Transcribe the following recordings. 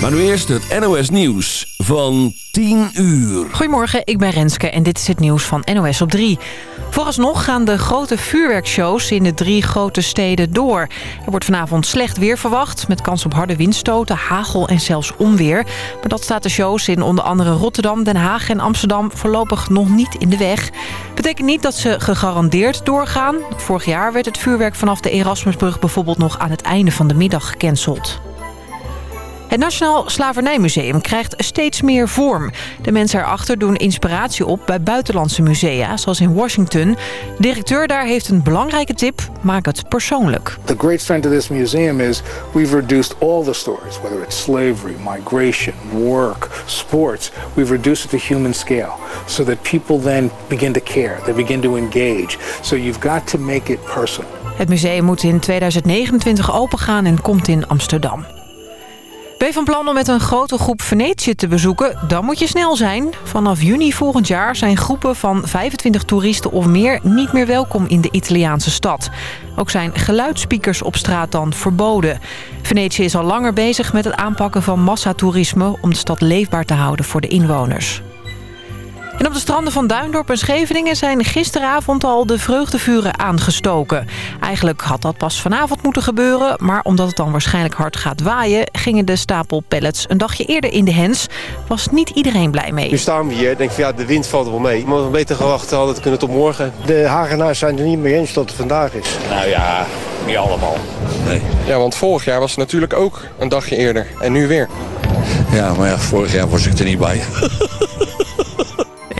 Maar nu eerst het NOS Nieuws van 10 uur. Goedemorgen, ik ben Renske en dit is het nieuws van NOS op 3. Vooralsnog gaan de grote vuurwerkshows in de drie grote steden door. Er wordt vanavond slecht weer verwacht... met kans op harde windstoten, hagel en zelfs onweer. Maar dat staat de shows in onder andere Rotterdam, Den Haag en Amsterdam... voorlopig nog niet in de weg. Betekent niet dat ze gegarandeerd doorgaan. Vorig jaar werd het vuurwerk vanaf de Erasmusbrug bijvoorbeeld nog aan het einde van de middag gecanceld. Het Nationaal Slavernijmuseum krijgt steeds meer vorm. De mensen erachter doen inspiratie op bij buitenlandse musea, zoals in Washington. De directeur daar heeft een belangrijke tip. Maak het persoonlijk. The great strength of this museum is we've reduced all the stories, whether it's slavery, migration, work, sports. We've reduced it to human scale so that people then begin to care. They begin to engage. So you've got to make it personal. Het museum moet in 2029 opengaan en komt in Amsterdam. Ben je van plan om met een grote groep Venetië te bezoeken? Dan moet je snel zijn. Vanaf juni volgend jaar zijn groepen van 25 toeristen of meer niet meer welkom in de Italiaanse stad. Ook zijn geluidsspeakers op straat dan verboden. Venetië is al langer bezig met het aanpakken van massatoerisme om de stad leefbaar te houden voor de inwoners. En op de stranden van Duindorp en Scheveningen zijn gisteravond al de vreugdevuren aangestoken. Eigenlijk had dat pas vanavond moeten gebeuren, maar omdat het dan waarschijnlijk hard gaat waaien... gingen de stapel pellets een dagje eerder in de hens. Was niet iedereen blij mee. Nu staan we hier, denk van ja, de wind valt wel mee. Maar we beter gewacht hadden kunnen tot morgen. De Hagenaars zijn er niet mee eens dat het vandaag is. Nou ja, niet allemaal. Nee. Ja, want vorig jaar was het natuurlijk ook een dagje eerder. En nu weer. Ja, maar ja, vorig jaar was ik er niet bij.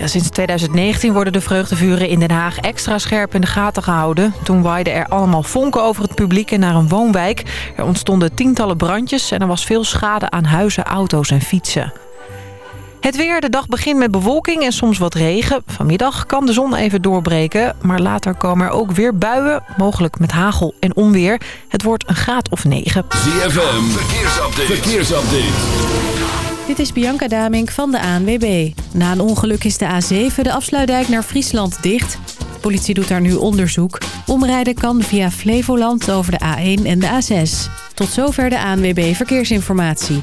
Sinds 2019 worden de vreugdevuren in Den Haag extra scherp in de gaten gehouden. Toen waaiden er allemaal vonken over het publiek en naar een woonwijk. Er ontstonden tientallen brandjes en er was veel schade aan huizen, auto's en fietsen. Het weer, de dag begint met bewolking en soms wat regen. Vanmiddag kan de zon even doorbreken, maar later komen er ook weer buien. Mogelijk met hagel en onweer. Het wordt een graad of 9. ZFM, verkeersupdate. verkeersupdate. Dit is Bianca Damink van de ANWB. Na een ongeluk is de A7 de afsluitdijk naar Friesland dicht. Politie doet daar nu onderzoek. Omrijden kan via Flevoland over de A1 en de A6. Tot zover de ANWB Verkeersinformatie.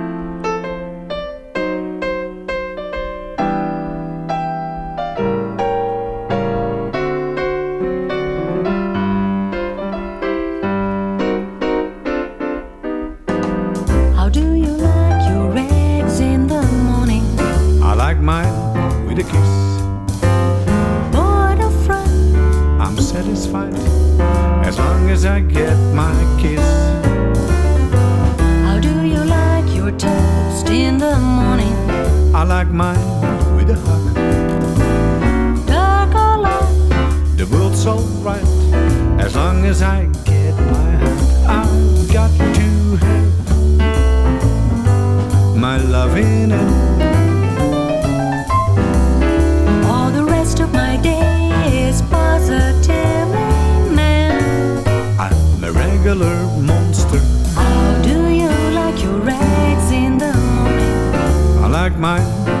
World's alright as long as I get my hug. I've got to have my love in it. All the rest of my day is positively man. I'm a regular monster. How do you like your eggs in the morning? I like mine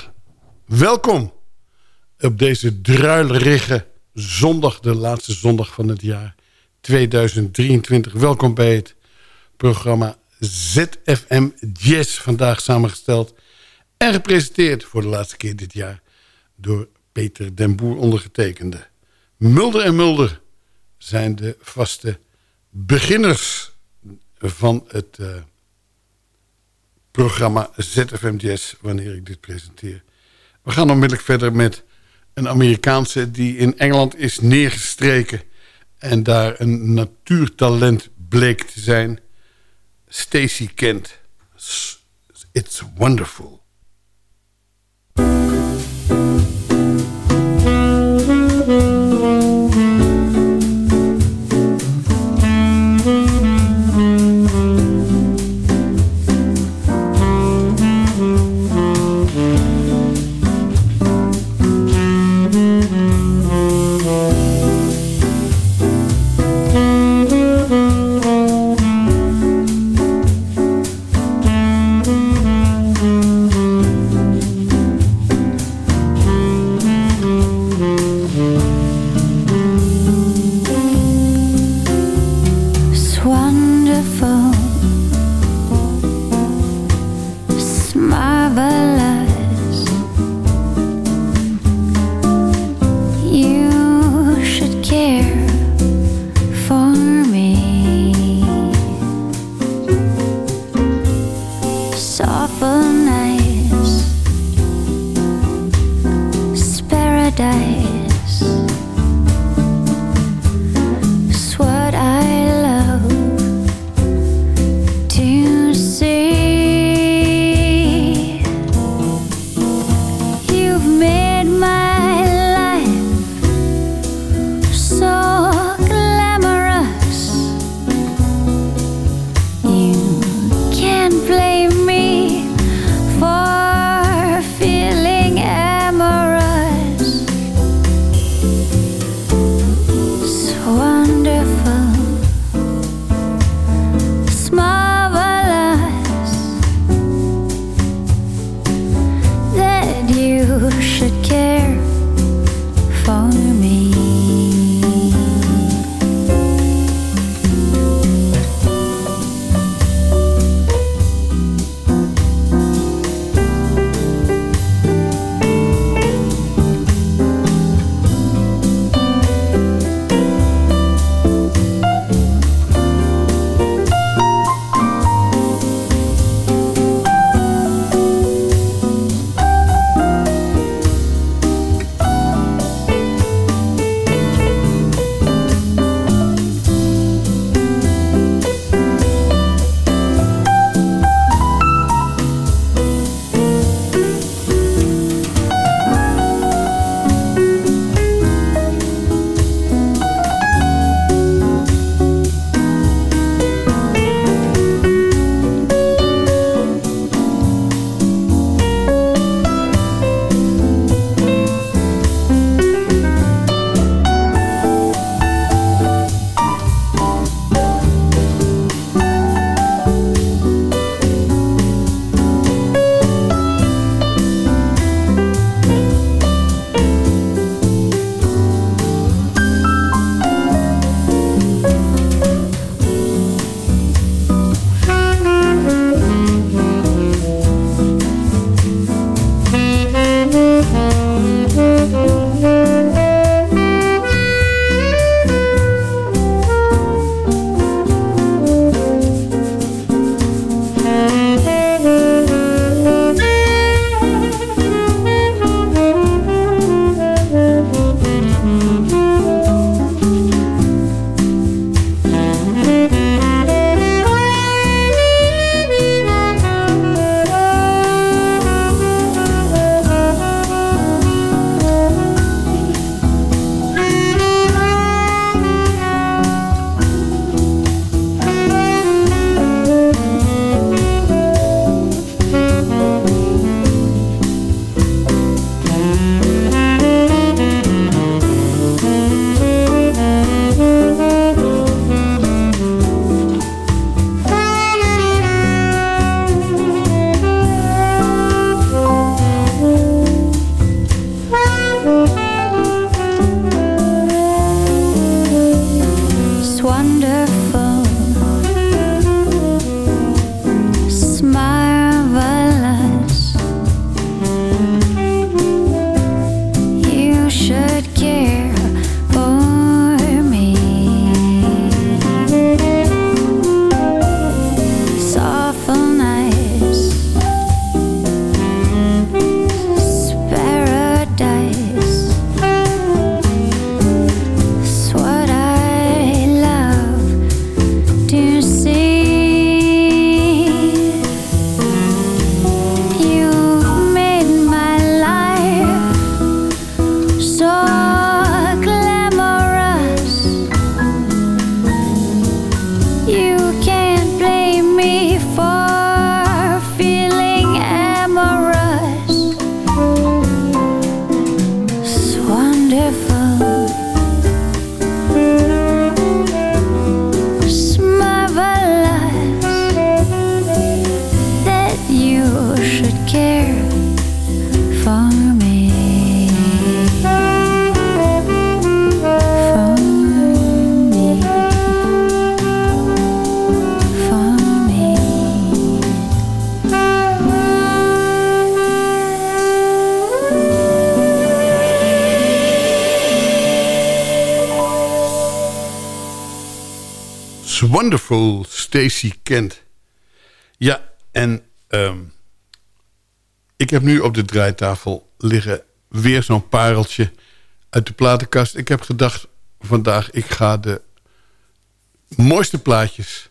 welkom op deze druilerige zondag, de laatste zondag van het jaar 2023. Welkom bij het programma ZFM Jazz, vandaag samengesteld en gepresenteerd voor de laatste keer dit jaar door Peter den Boer ondergetekende. Mulder en Mulder zijn de vaste beginners van het... eh, programma ZFM Jazz wanneer ik dit presenteer. We gaan onmiddellijk verder met een Amerikaanse die in Engeland is neergestreken en daar een natuurtalent bleek te zijn. Stacy Kent. It's wonderful. Wonderful, Stacy Kent. Ja, en ehm, ik heb nu op de draaitafel liggen weer zo'n pareltje uit de platenkast. Ik heb gedacht vandaag, ik ga de mooiste plaatjes...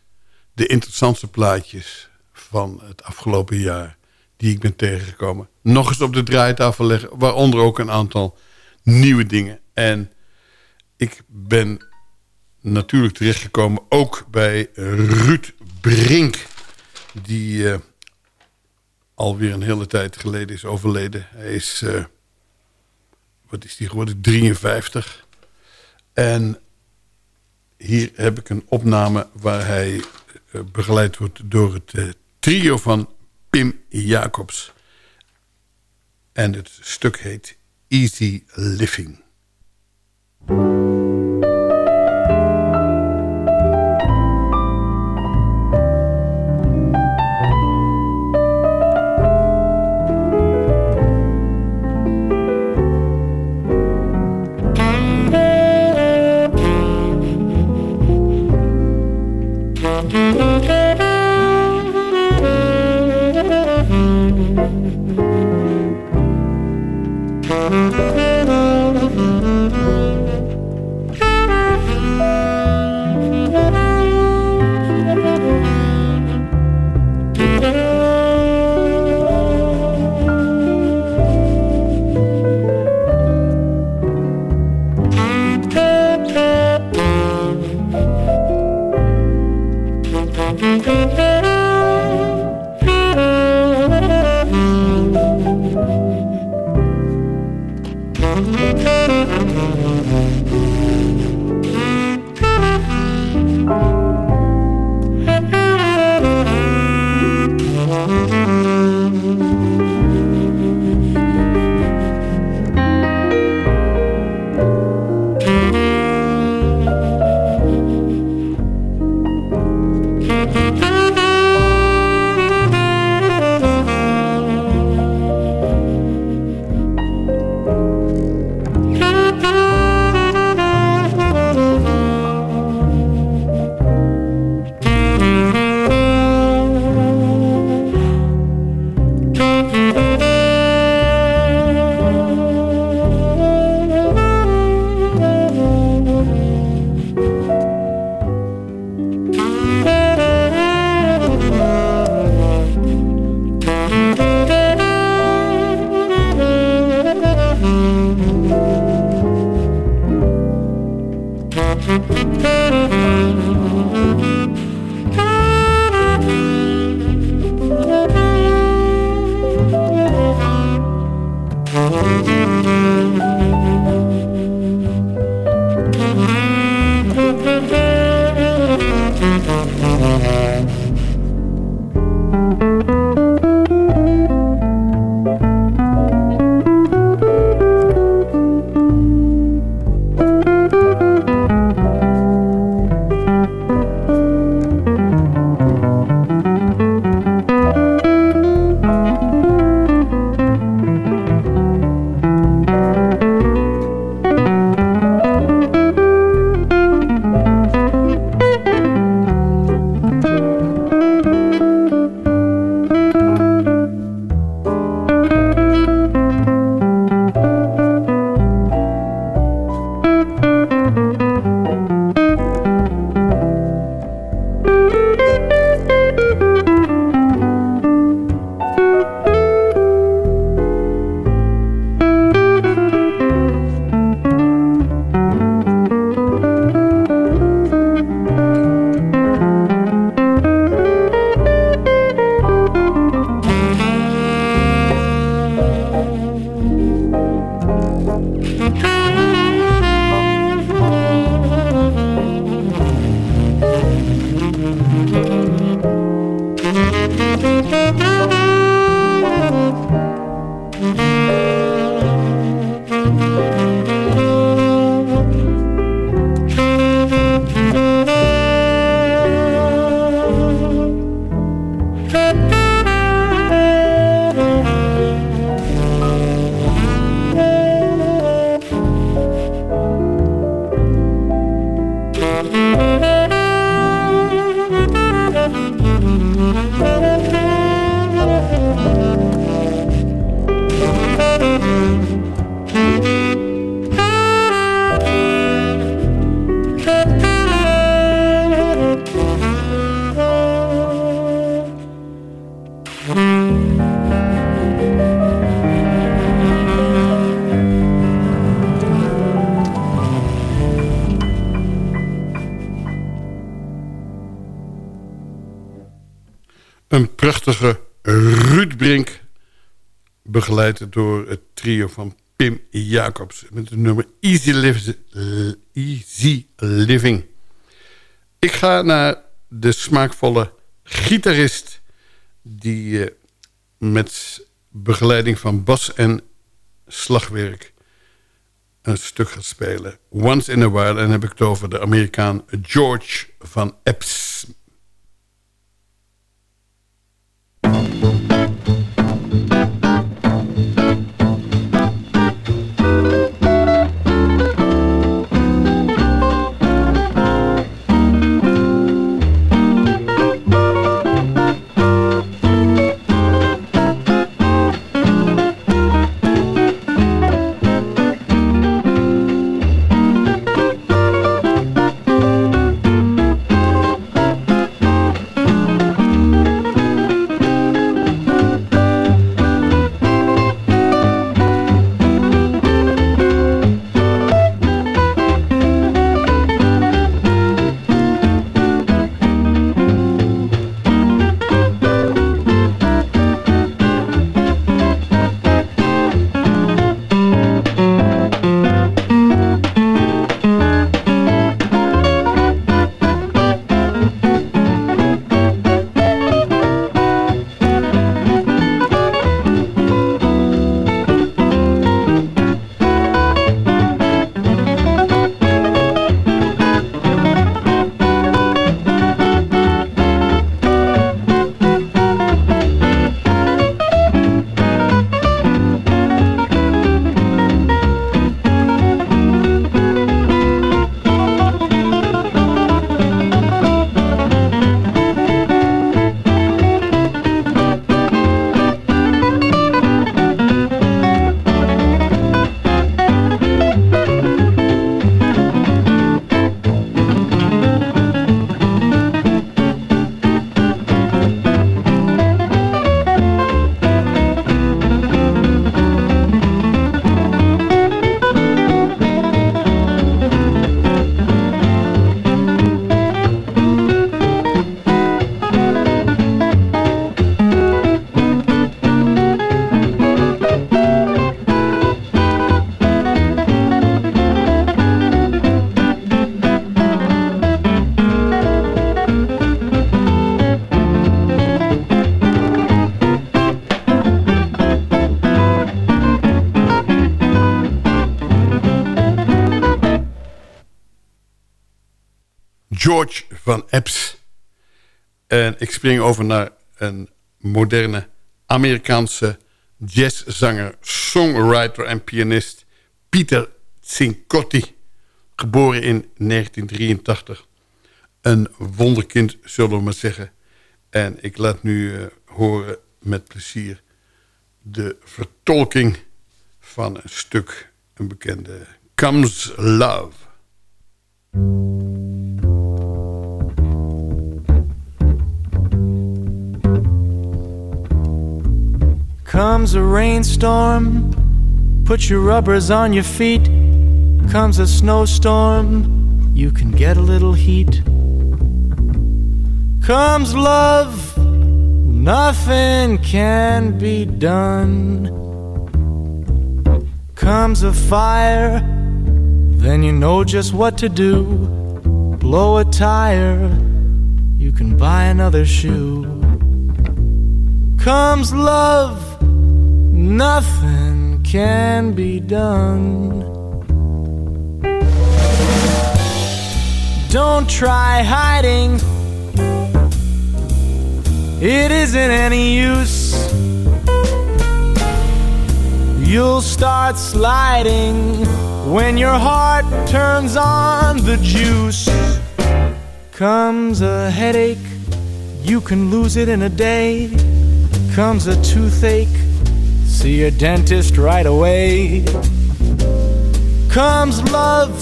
de interessantste plaatjes van het afgelopen jaar... die ik ben tegengekomen, nog eens op de draaitafel leggen. Waaronder ook een aantal nieuwe dingen. En ik ben natuurlijk terechtgekomen ook bij Ruud Brink... die uh, alweer een hele tijd geleden is overleden. Hij is, uh, wat is die geworden, 53. En hier heb ik een opname waar hij uh, begeleid wordt door het trio van Pim Jacobs. En het stuk heet Easy Living. Begeleid door het trio van Pim Jacobs. Met het nummer Easy, Liv- Easy Living. Ik ga naar de smaakvolle gitarist... die eh, met begeleiding van bas en slagwerk... een stuk gaat spelen. Once in a while. En dan heb ik het over de Amerikaan George van Epps. George van Epps. En ik spring over naar een moderne Amerikaanse jazzzanger, songwriter en pianist Pieter Cincotti. Geboren in 1983. Een wonderkind, zullen we maar zeggen. En ik laat nu eh, horen met plezier de vertolking van een stuk, een bekende Comes Love. Comes a rainstorm, put your rubbers on your feet. Comes a snowstorm, you can get a little heat. Comes love, nothing can be done. Comes a fire, then you know just what to do. Blow a tire, you can buy another shoe. Comes love, nothing can be done. Don't try hiding, it isn't any use. You'll start sliding when your heart turns on the juice. Comes a headache, you can lose it in a day. Comes a toothache, see your dentist right away. comes love,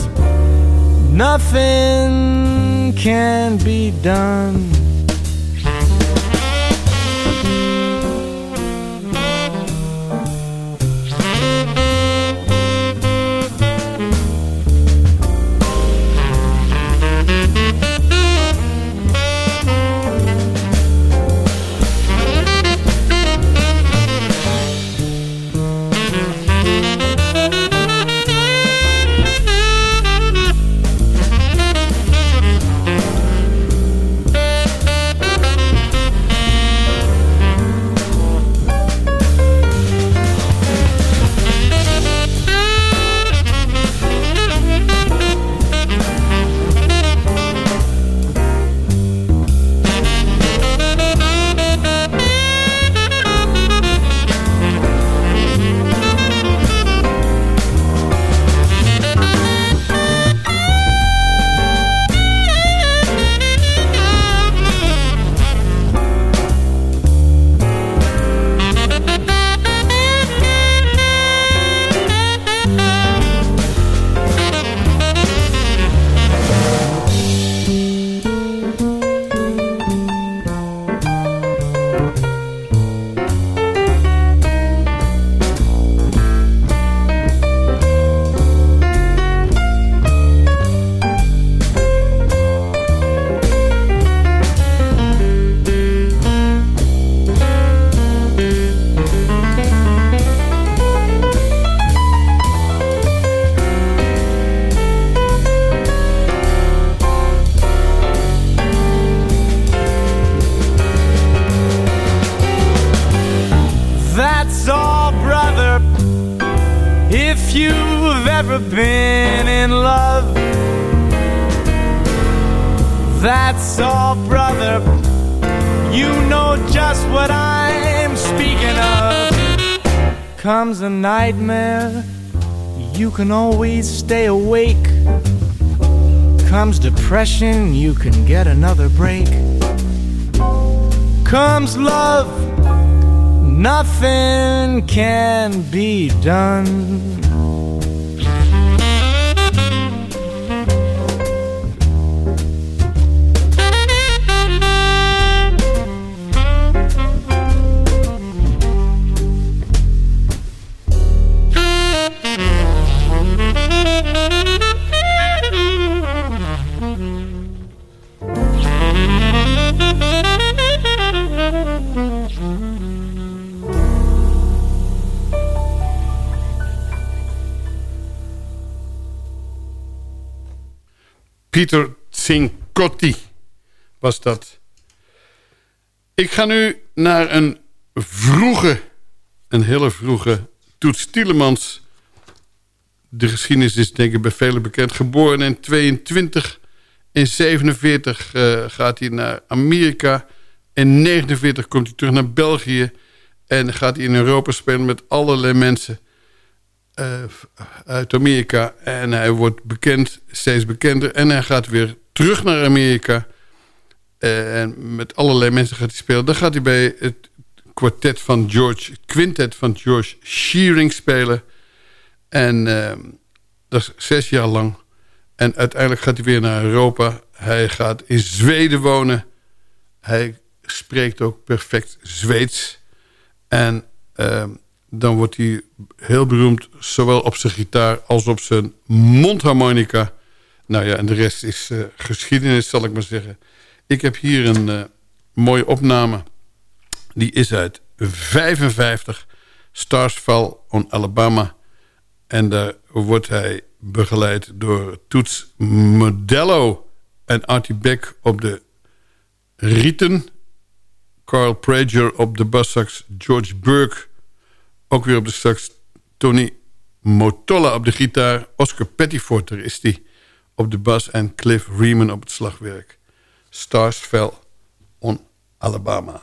nothing can be done. Nightmare, you can always stay awake. Comes depression, you can get another break. Comes love, nothing can be done. Pieter Cincotti was dat. Ik ga nu naar een vroege, een hele vroege Toets Tielemans. De geschiedenis is denk ik bij velen bekend. Geboren in 22, in 47 eh, gaat hij naar Amerika. In 49 komt hij terug naar België. En gaat hij in Europa spelen met allerlei mensen uit Amerika. En hij wordt bekend, steeds bekender. En hij gaat weer terug naar Amerika. Eh, en met allerlei mensen gaat hij spelen. Dan gaat hij bij het kwartet van George, quintet van George Shearing spelen. En eh, dat is zes jaar lang. En uiteindelijk gaat hij weer naar Europa. Hij gaat in Zweden wonen. Hij spreekt ook perfect Zweeds. En dan wordt hij heel beroemd... zowel op zijn gitaar als op zijn mondharmonica. Nou ja, en de rest is uh, geschiedenis, zal ik maar zeggen. Ik heb hier een uh, mooie opname. Die is uit 55. Stars Fall on Alabama. En daar wordt hij begeleid door Toets Modello en Artie Beck op de rieten. Carl Prager op de bassax. George Burke ook weer op de sax. Tony Motolla op de gitaar. Oscar Pettiforter is die op de bas. En Cliff Riemann op het slagwerk. Stars Fell on Alabama.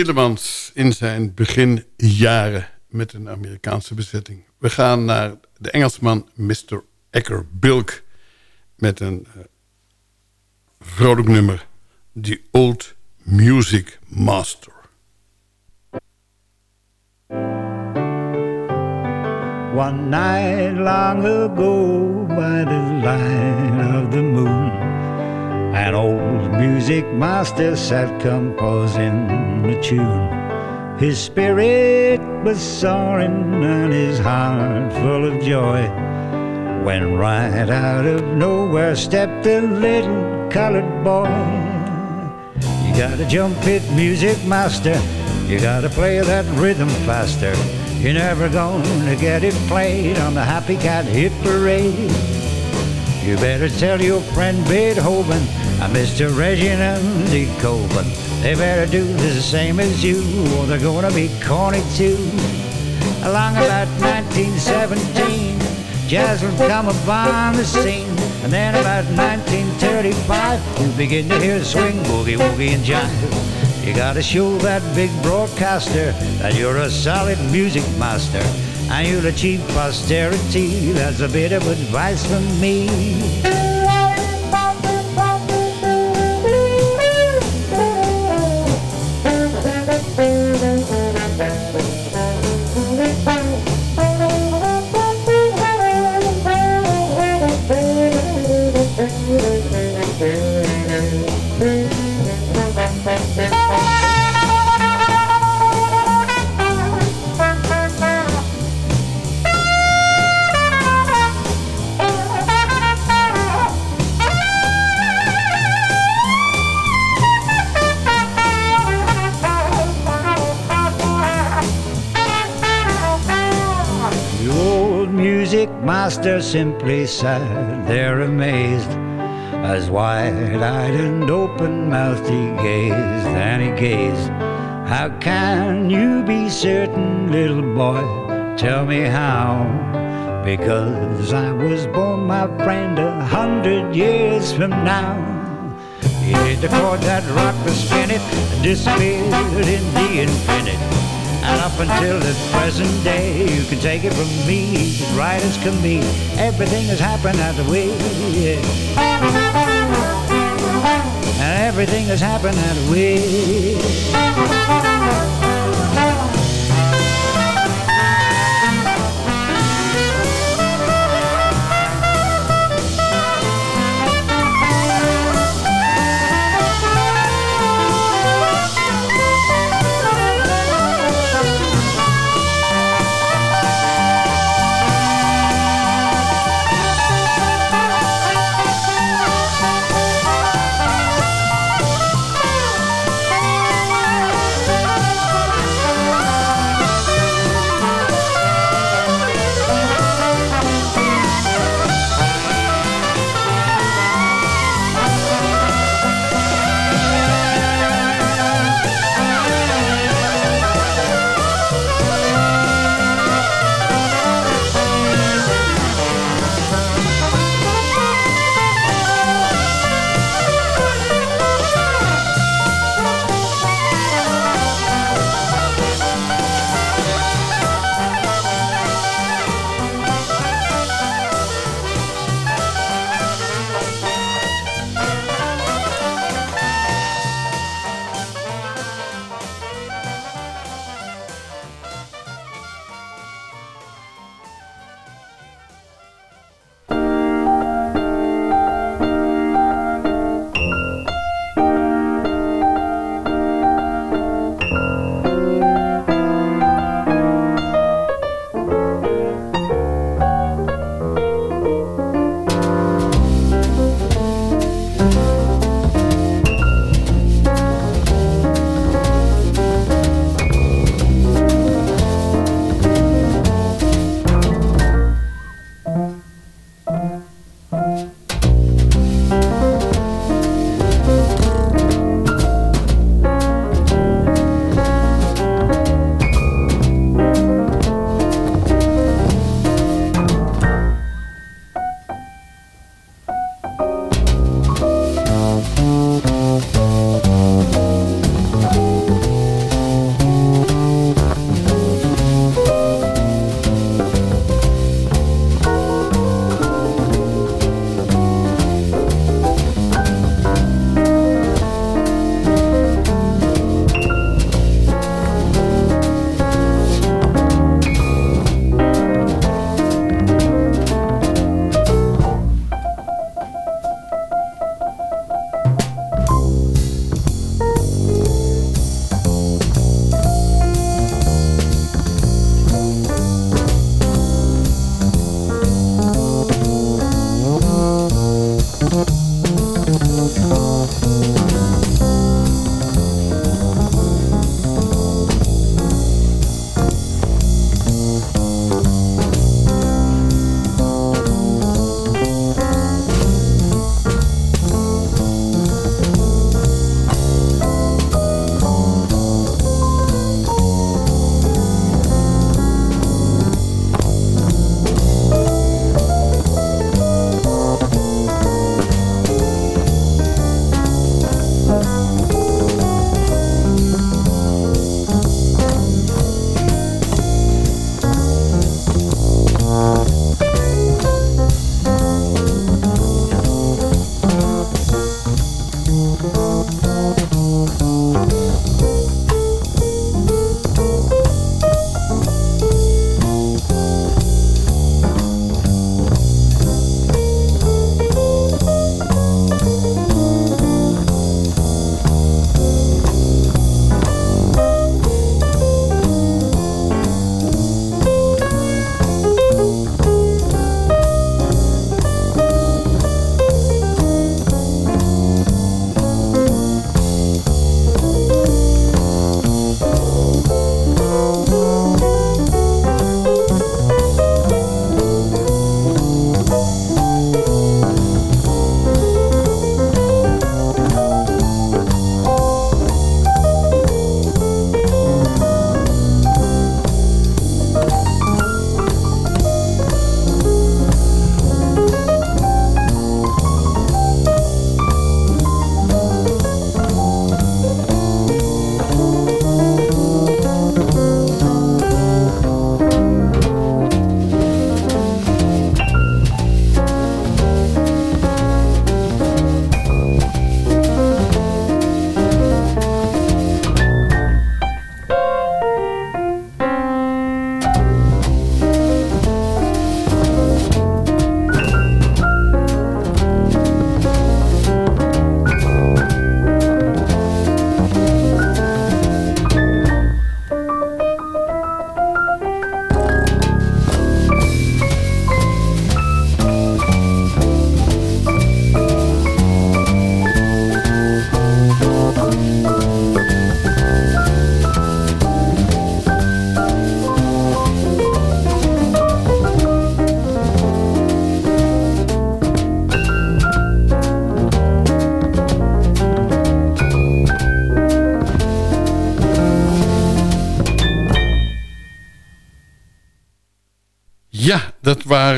Tillemans in zijn beginjaren met een Amerikaanse bezetting. We gaan naar de Engelsman Mr. Ecker Bilk met een uh, vrolijk nummer. The Old Music Master. One night long ago by the light of the moon An old music master sat composing a tune. His spirit was soaring and his heart full of joy. When right out of nowhere stepped a little colored boy. You gotta jump it, music master. You gotta play that rhythm faster. You're never gonna get it played on the Happy Cat Hit Parade. You better tell your friend Beethoven Uh, Mr. Reginald D. Coben. They better do the same as you, or they're gonna be corny too. Along about 1917, jazz will come upon the scene. And then about 1935, you begin to hear swing, boogie, woogie, and jive. You gotta show that big broadcaster that you're a solid music master and you'll achieve posterity. That's a bit of advice from me. Simply sat there amazed as wide-eyed and open-mouthed he gazed and he gazed. How can you be certain little boy? Tell me how. Because i was born my friend a hundred years from now. He hit the chord that rocked the spinet and disappeared in the infinite until the present day, you can take it from me, right as can be. Everything has happened that way. And everything has happened that way.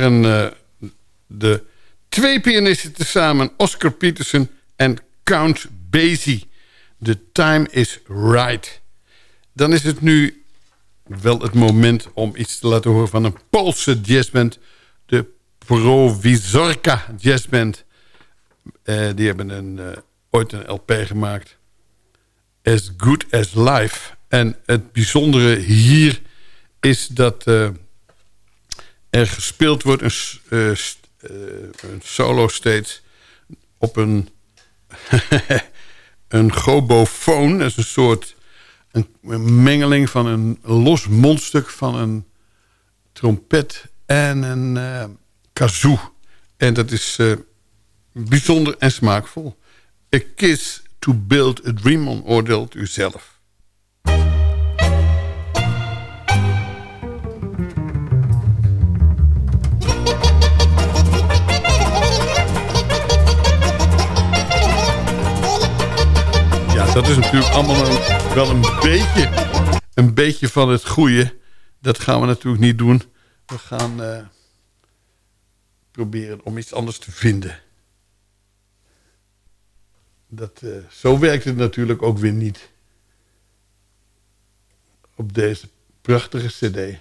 Eh, de twee pianisten tezamen. Oscar Peterson en Count Basie. The time is right. Dan is het nu wel het moment om iets te laten horen van een Poolse jazzband. De Provisorka Jazzband. Eh, die hebben een, eh, ooit een LP gemaakt. As Good As Life. En het bijzondere hier is dat er gespeeld wordt... een, eh, eh, een solo steeds op een, een gobofoon. Dat is een soort een, mengeling van een los mondstuk van een trompet en een eh kazoo. En dat is bijzonder en smaakvol. A kiss to build a dream on, oordeelt u zelf. Dat is natuurlijk allemaal wel een beetje, een beetje van het goede. Dat gaan we natuurlijk niet doen. We gaan eh, proberen om iets anders te vinden. Dat, eh, zo werkt het natuurlijk ook weer niet. Op deze prachtige cd.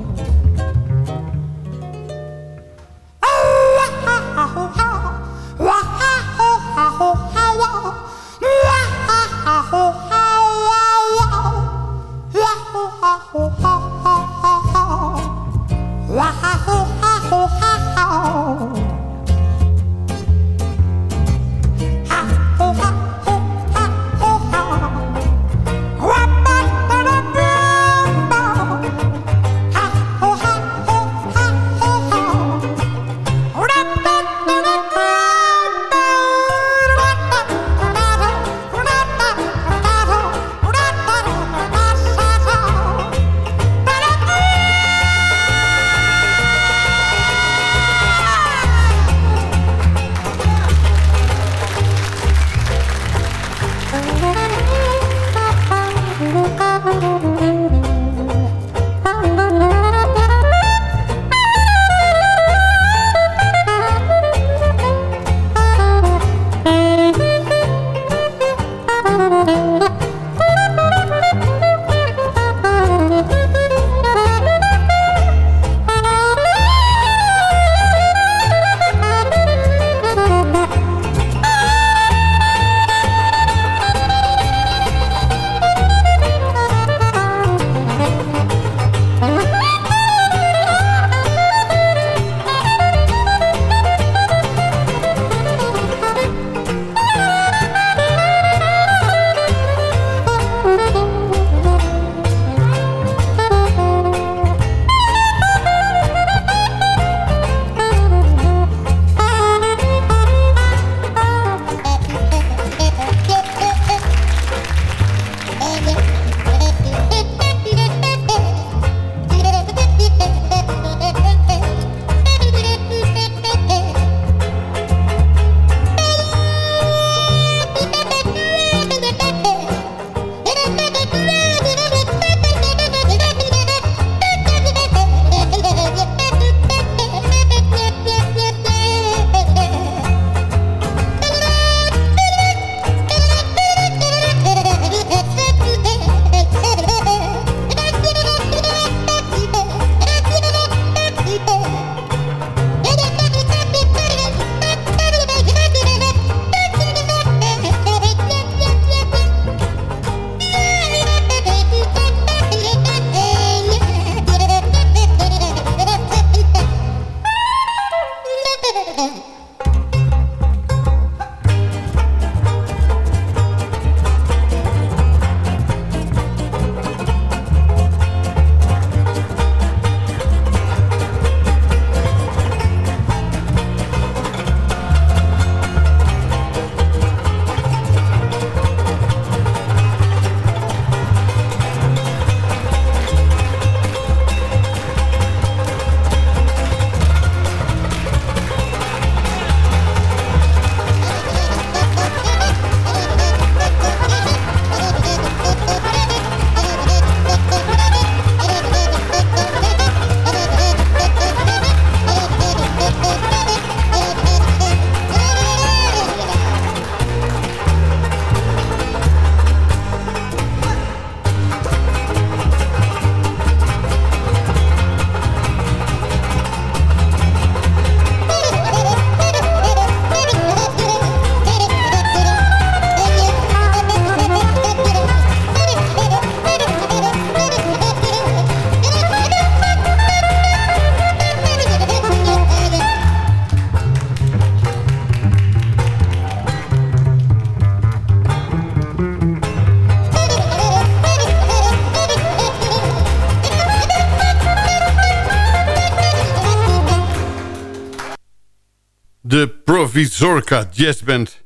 Provizorka Jazzband.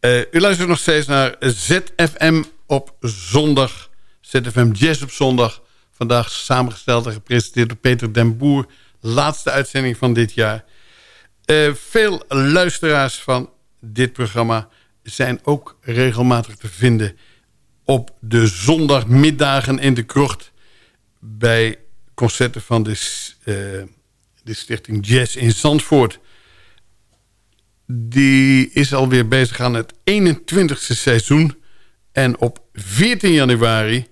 Uh, u luistert nog steeds naar ZFM op zondag. ZFM Jazz op zondag. Vandaag samengesteld en gepresenteerd door Peter den Boer. Laatste uitzending van dit jaar. Uh, veel luisteraars van dit programma zijn ook regelmatig te vinden... op de zondagmiddagen in de krocht... bij concerten van de, uh, de Stichting Jazz in Zandvoort die is alweer bezig aan het 21ste seizoen. En op 14 januari,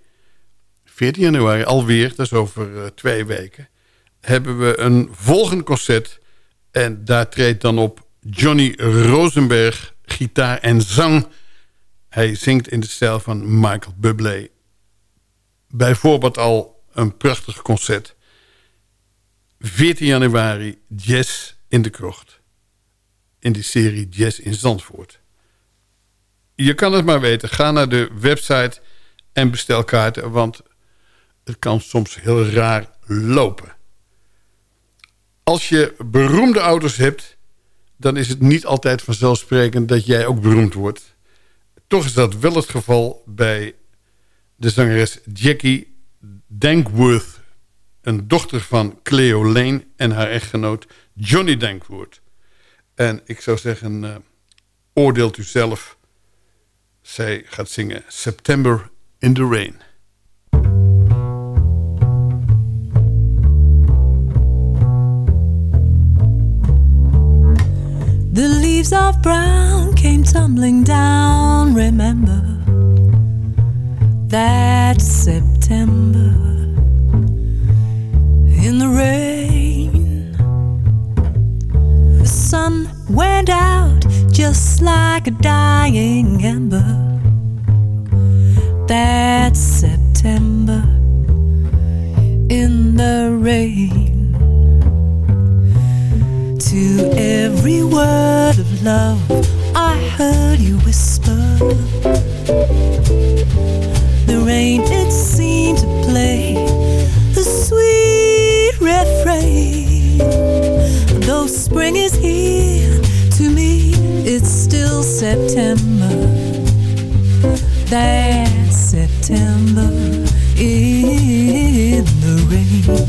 14 januari alweer, dat is over uh, twee weken... hebben we een volgend concert. En daar treedt dan op Johnny Rosenberg, gitaar en zang. Hij zingt in de stijl van Michael Bublé. Bijvoorbeeld al een prachtig concert. 14 januari, Jazz in de Krocht in die serie Jazz in Zandvoort. Je kan het maar weten. Ga naar de website en bestel kaarten, want het kan soms heel raar lopen. Als je beroemde ouders hebt, dan is het niet altijd vanzelfsprekend dat jij ook beroemd wordt. Toch is dat wel het geval bij de zangeres Jackie Dankworth, een dochter van Cleo Lane en haar echtgenoot Johnny Dankworth. En ik zou zeggen, uh, oordeelt u zelf. Zij gaat zingen September in the Rain. The leaves of brown came tumbling down, remember that September in the rain. sun went out just like a dying ember. That September in the rain. To every word of love, I heard you whisper. The rain, it seemed to play a sweet refrain Though spring is here, it's still September. That September in the rain.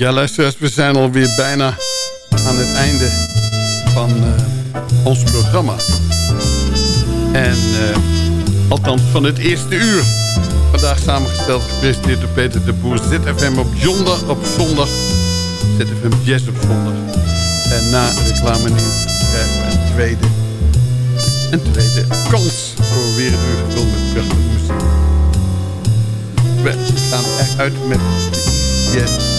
Ja, luisteraars, we zijn alweer bijna aan het einde van uh, ons programma. En uh, althans van het eerste uur. Vandaag samengesteld en gepresenteerd door Peter de Boer. ZFM op, zondag, op zondag. ZFM Jazz op zondag. En na reclame nieuws krijgen we een tweede, een tweede kans voor weer een uur gevuld met prachtige muziek. We gaan echt uit met jazz